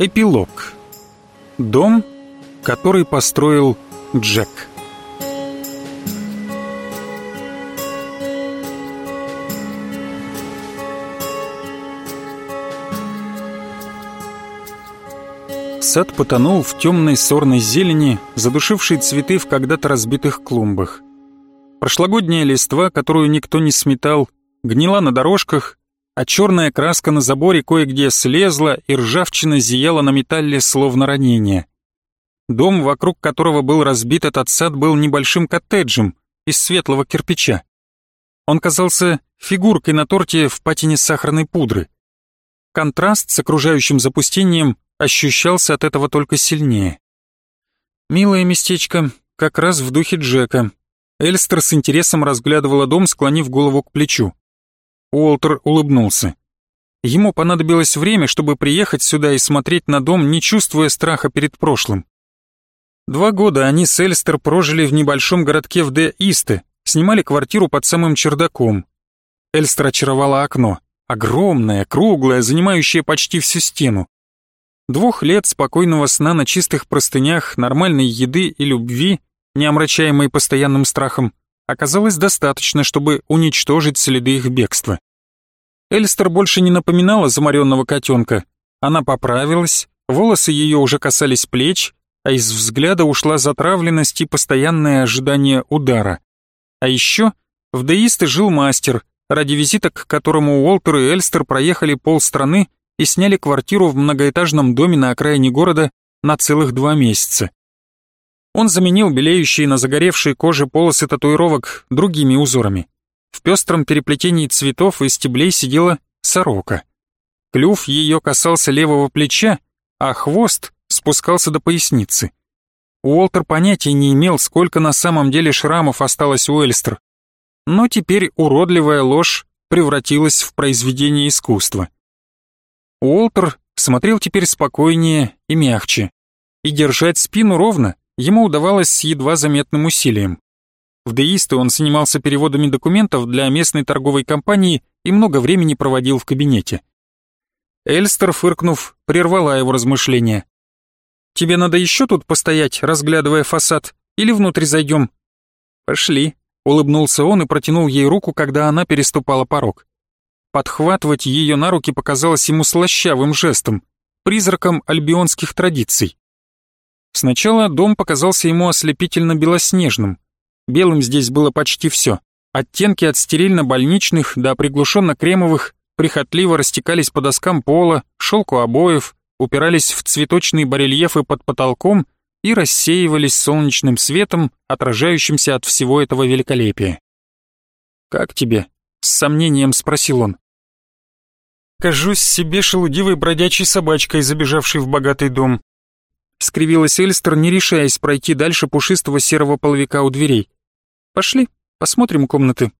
Эпилог. Дом, который построил Джек. Сад потонул в темной сорной зелени, задушившей цветы в когда-то разбитых клумбах. Прошлогодняя листва, которую никто не сметал, гнила на дорожках, а черная краска на заборе кое-где слезла, и ржавчина зияла на металле, словно ранение. Дом, вокруг которого был разбит этот сад, был небольшим коттеджем из светлого кирпича. Он казался фигуркой на торте в патине сахарной пудры. Контраст с окружающим запустением ощущался от этого только сильнее. Милое местечко, как раз в духе Джека. Эльстер с интересом разглядывала дом, склонив голову к плечу. Уолтер улыбнулся. Ему понадобилось время, чтобы приехать сюда и смотреть на дом, не чувствуя страха перед прошлым. Два года они с Эльстер прожили в небольшом городке в Де-Исте, снимали квартиру под самым чердаком. Эльстер очаровала окно, огромное, круглое, занимающее почти всю стену. Двух лет спокойного сна на чистых простынях, нормальной еды и любви, не омрачаемой постоянным страхом, оказалось достаточно, чтобы уничтожить следы их бегства. Эльстер больше не напоминала заморенного котенка. Она поправилась, волосы ее уже касались плеч, а из взгляда ушла затравленность и постоянное ожидание удара. А еще в Деисте жил мастер, ради визита к которому Уолтер и Эльстер проехали полстраны и сняли квартиру в многоэтажном доме на окраине города на целых два месяца. Он заменил белеющие на загоревшей коже полосы татуировок другими узорами. В пестром переплетении цветов и стеблей сидела сорока. Клюв ее касался левого плеча, а хвост спускался до поясницы. Уолтер понятия не имел, сколько на самом деле шрамов осталось у Эльстер. Но теперь уродливая ложь превратилась в произведение искусства. Уолтер смотрел теперь спокойнее и мягче. И держать спину ровно ему удавалось с едва заметным усилием. В Деисты он занимался переводами документов для местной торговой компании и много времени проводил в кабинете. Эльстер, фыркнув, прервала его размышления. «Тебе надо еще тут постоять, разглядывая фасад, или внутрь зайдем?» «Пошли», — улыбнулся он и протянул ей руку, когда она переступала порог. Подхватывать ее на руки показалось ему слащавым жестом, призраком альбионских традиций. Сначала дом показался ему ослепительно белоснежным. Белым здесь было почти все. Оттенки от стерильно-больничных до приглушенно-кремовых прихотливо растекались по доскам пола, шелку обоев, упирались в цветочные барельефы под потолком и рассеивались солнечным светом, отражающимся от всего этого великолепия. «Как тебе?» — с сомнением спросил он. «Кажусь себе шелудивой бродячей собачкой, забежавшей в богатый дом», — скривилась Эльстер, не решаясь пройти дальше пушистого серого половика у дверей. «Пошли, посмотрим комнаты».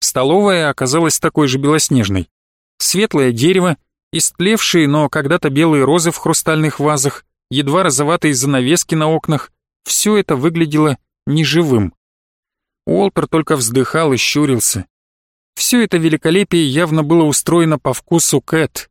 Столовая оказалась такой же белоснежной. Светлое дерево, истлевшие, но когда-то белые розы в хрустальных вазах, едва розоватые занавески на окнах — все это выглядело неживым. Уолтер только вздыхал и щурился. Все это великолепие явно было устроено по вкусу Кэт.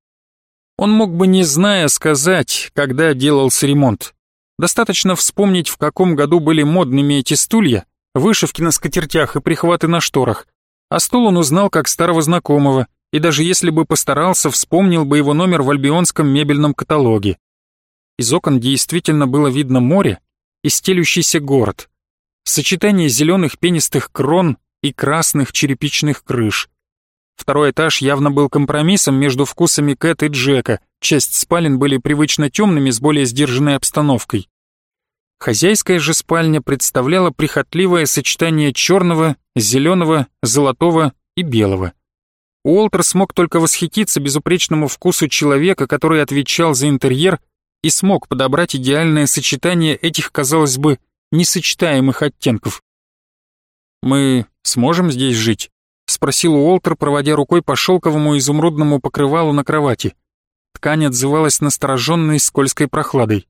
Он мог бы, не зная, сказать, когда делался ремонт. Достаточно вспомнить, в каком году были модными эти стулья, вышивки на скатертях и прихваты на шторах. А стул он узнал как старого знакомого, и даже если бы постарался, вспомнил бы его номер в альбионском мебельном каталоге. Из окон действительно было видно море и стелющийся город. Сочетание зеленых пенистых крон и красных черепичных крыш. Второй этаж явно был компромиссом между вкусами Кэт и Джека, часть спален были привычно темными с более сдержанной обстановкой. Хозяйская же спальня представляла прихотливое сочетание черного, зеленого, золотого и белого. Уолтер смог только восхититься безупречному вкусу человека, который отвечал за интерьер и смог подобрать идеальное сочетание этих, казалось бы, несочетаемых оттенков. «Мы сможем здесь жить?» — спросил Уолтер, проводя рукой по шелковому изумрудному покрывалу на кровати. Ткань отзывалась настороженной скользкой прохладой.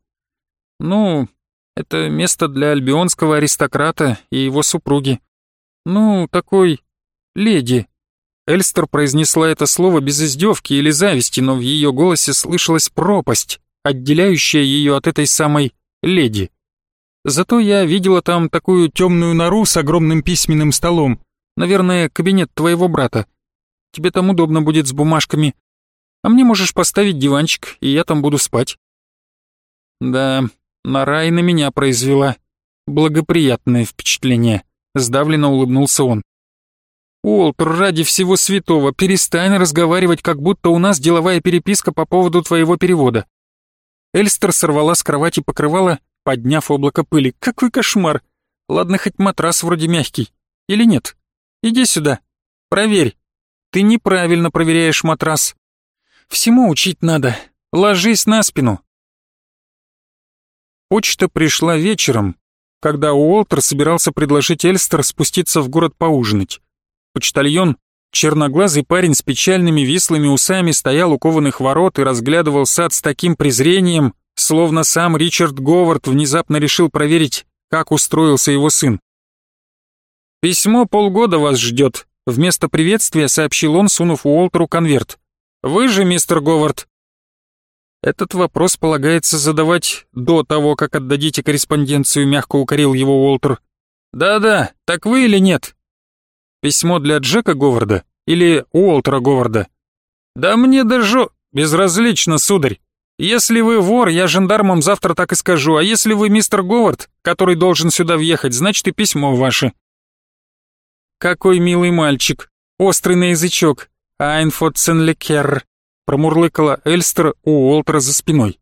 «Ну, это место для альбионского аристократа и его супруги. Ну, такой... леди». Эльстер произнесла это слово без издевки или зависти, но в ее голосе слышалась пропасть, отделяющая ее от этой самой леди. Зато я видела там такую темную нору с огромным письменным столом. Наверное, кабинет твоего брата. Тебе там удобно будет с бумажками. А мне можешь поставить диванчик, и я там буду спать. Да, нора и на меня произвела благоприятное впечатление. Сдавленно улыбнулся он. «Уолтер, ради всего святого, перестань разговаривать, как будто у нас деловая переписка по поводу твоего перевода». Эльстер сорвала с кровати покрывало, подняв облако пыли. «Какой кошмар! Ладно, хоть матрас вроде мягкий. Или нет? Иди сюда. Проверь. Ты неправильно проверяешь матрас. Всему учить надо. Ложись на спину». Почта пришла вечером, когда Уолтер собирался предложить Эльстер спуститься в город поужинать. Почтальон, черноглазый парень с печальными вислыми усами, стоял у кованых ворот и разглядывал сад с таким презрением, словно сам Ричард Говард внезапно решил проверить, как устроился его сын. «Письмо полгода вас ждет», — вместо приветствия сообщил он, сунув Уолтеру конверт. «Вы же, мистер Говард?» «Этот вопрос полагается задавать до того, как отдадите корреспонденцию», — мягко укорил его Уолтер. «Да-да, так вы или нет?» Письмо для Джека Говарда или Уолтера Говарда? Да мне даже безразлично, сударь. Если вы вор, я жандармам завтра так и скажу, а если вы мистер Говард, который должен сюда въехать, значит и письмо ваше. Какой милый мальчик, острый на язычок. Айнфотсенлекер, промурлыкала Эльстер у Уолтера за спиной.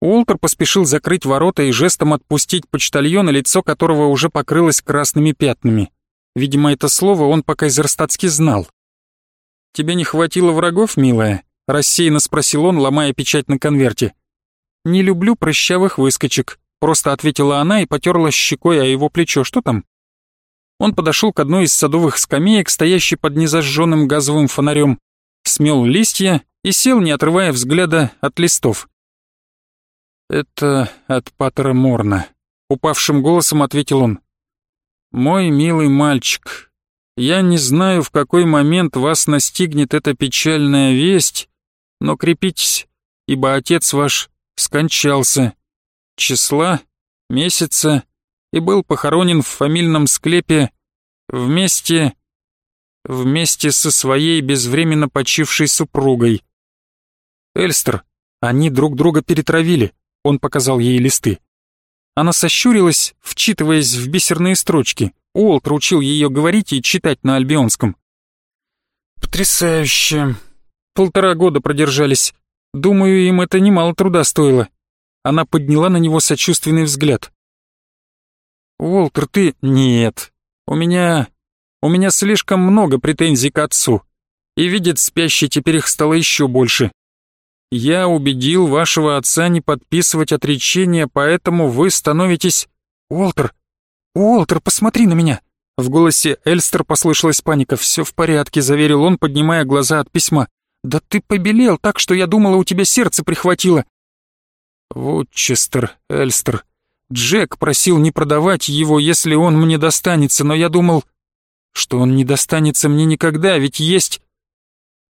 Уолтер поспешил закрыть ворота и жестом отпустить почтальона, лицо которого уже покрылось красными пятнами. Видимо, это слово он пока изерстатски знал. «Тебе не хватило врагов, милая?» — рассеянно спросил он, ломая печать на конверте. «Не люблю прыщавых выскочек», — просто ответила она и потерла щекой о его плечо. «Что там?» Он подошел к одной из садовых скамеек, стоящей под незажженным газовым фонарем, смел листья и сел, не отрывая взгляда от листов. «Это от Паттера Морна», — упавшим голосом ответил он. «Мой милый мальчик, я не знаю, в какой момент вас настигнет эта печальная весть, но крепитесь, ибо отец ваш скончался. Числа, месяца и был похоронен в фамильном склепе вместе... вместе со своей безвременно почившей супругой. Эльстер, они друг друга перетравили, он показал ей листы. Она сощурилась, вчитываясь в бисерные строчки. Уолтер учил ее говорить и читать на альбионском. «Потрясающе. Полтора года продержались. Думаю, им это немало труда стоило». Она подняла на него сочувственный взгляд. «Уолтер, ты...» «Нет. У меня... У меня слишком много претензий к отцу. И видит спящий теперь их стало еще больше. Я убедил вашего отца не подписывать отречение, поэтому вы становитесь... Уолтер! Уолтер, посмотри на меня!» В голосе Эльстер послышалась паника. «Все в порядке», — заверил он, поднимая глаза от письма. «Да ты побелел так, что я думала, у тебя сердце прихватило». «Вудчестер, Эльстер, Джек просил не продавать его, если он мне достанется, но я думал, что он не достанется мне никогда, ведь есть...»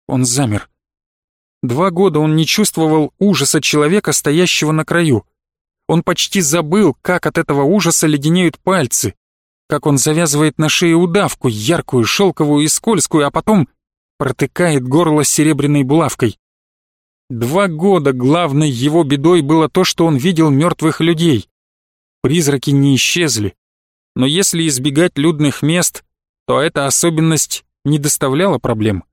Он замер. Два года он не чувствовал ужаса человека, стоящего на краю. Он почти забыл, как от этого ужаса леденеют пальцы, как он завязывает на шее удавку, яркую, шелковую и скользкую, а потом протыкает горло серебряной булавкой. Два года главной его бедой было то, что он видел мертвых людей. Призраки не исчезли, но если избегать людных мест, то эта особенность не доставляла проблем.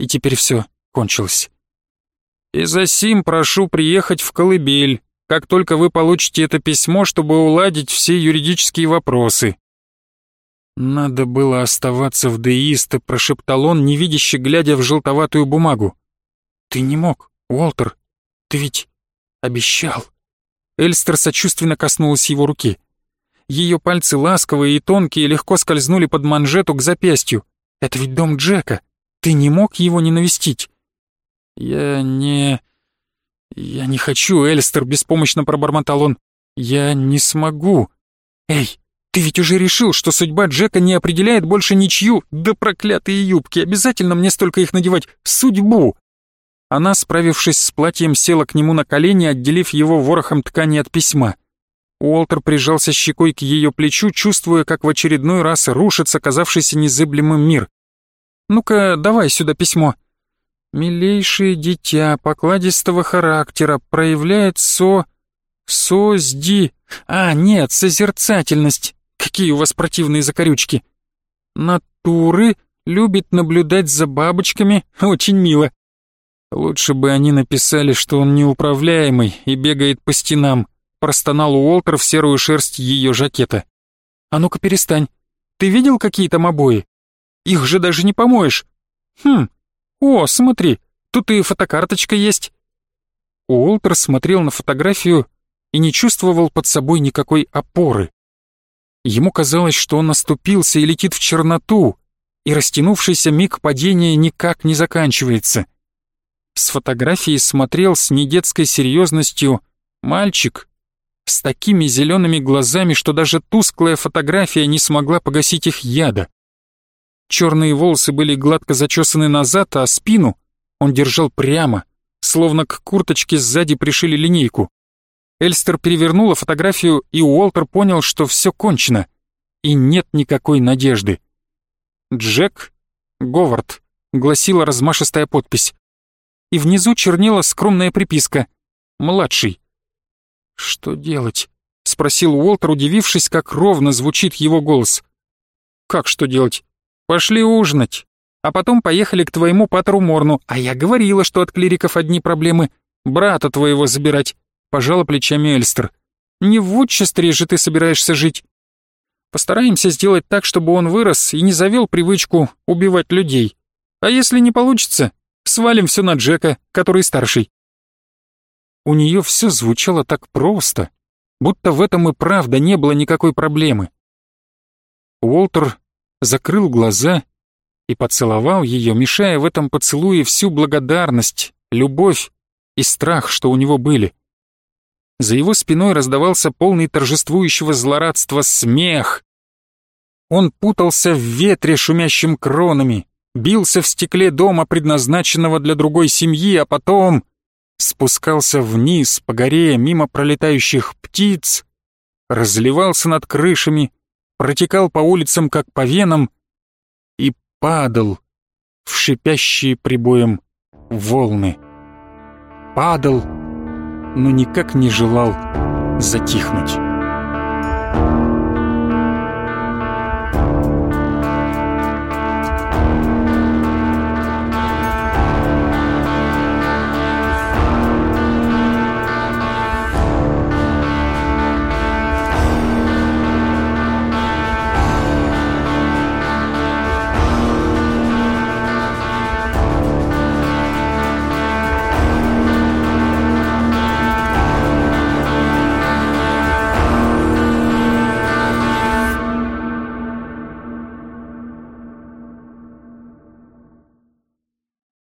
И теперь все кончилось. И за сим прошу приехать в Колыбель, как только вы получите это письмо, чтобы уладить все юридические вопросы». «Надо было оставаться в деисте», — прошептал он, невидяще глядя в желтоватую бумагу. «Ты не мог, Уолтер. Ты ведь обещал». Эльстер сочувственно коснулась его руки. Ее пальцы ласковые и тонкие легко скользнули под манжету к запястью. «Это ведь дом Джека. Ты не мог его не навестить?» «Я не... я не хочу, Эльстер», — беспомощно пробормотал он. «Я не смогу. Эй, ты ведь уже решил, что судьба Джека не определяет больше ничью, да проклятые юбки, обязательно мне столько их надевать, судьбу!» Она, справившись с платьем, села к нему на колени, отделив его ворохом ткани от письма. Уолтер прижался щекой к ее плечу, чувствуя, как в очередной раз рушится казавшийся незыблемым мир. «Ну-ка, давай сюда письмо». «Милейшее дитя, покладистого характера, проявляет со... созди... А, нет, созерцательность. Какие у вас противные закорючки. Натуры, любит наблюдать за бабочками, очень мило. Лучше бы они написали, что он неуправляемый и бегает по стенам, простонал Уолтер в серую шерсть ее жакета. А ну-ка перестань. Ты видел какие там обои? Их же даже не помоешь. Хм, о, смотри, тут и фотокарточка есть. Уолтер смотрел на фотографию и не чувствовал под собой никакой опоры. Ему казалось, что он наступился и летит в черноту, и растянувшийся миг падения никак не заканчивается. С фотографии смотрел с недетской серьезностью мальчик с такими зелеными глазами, что даже тусклая фотография не смогла погасить их яда. Черные волосы были гладко зачесаны назад, а спину он держал прямо, словно к курточке сзади пришили линейку. Эльстер перевернула фотографию, и Уолтер понял, что все кончено, и нет никакой надежды. «Джек Говард», — гласила размашистая подпись. И внизу чернела скромная приписка «Младший». «Что делать?» — спросил Уолтер, удивившись, как ровно звучит его голос. «Как что делать? Пошли ужинать, а потом поехали к твоему патру Морну, а я говорила, что от клириков одни проблемы. Брата твоего забирать пожала плечами Эльстер. «Не в Вудчестере же ты собираешься жить. Постараемся сделать так, чтобы он вырос и не завел привычку убивать людей. А если не получится, свалим все на Джека, который старший». У нее все звучало так просто, будто в этом и правда не было никакой проблемы. Уолтер закрыл глаза и поцеловал ее, мешая в этом поцелуе всю благодарность, любовь и страх, что у него были. За его спиной раздавался полный торжествующего злорадства смех. Он путался в ветре, шумящим кронами, бился в стекле дома, предназначенного для другой семьи, а потом спускался вниз по горе мимо пролетающих птиц, разливался над крышами, протекал по улицам, как по венам, и падал в шипящие прибоем волны. Падал, но никак не желал затихнуть.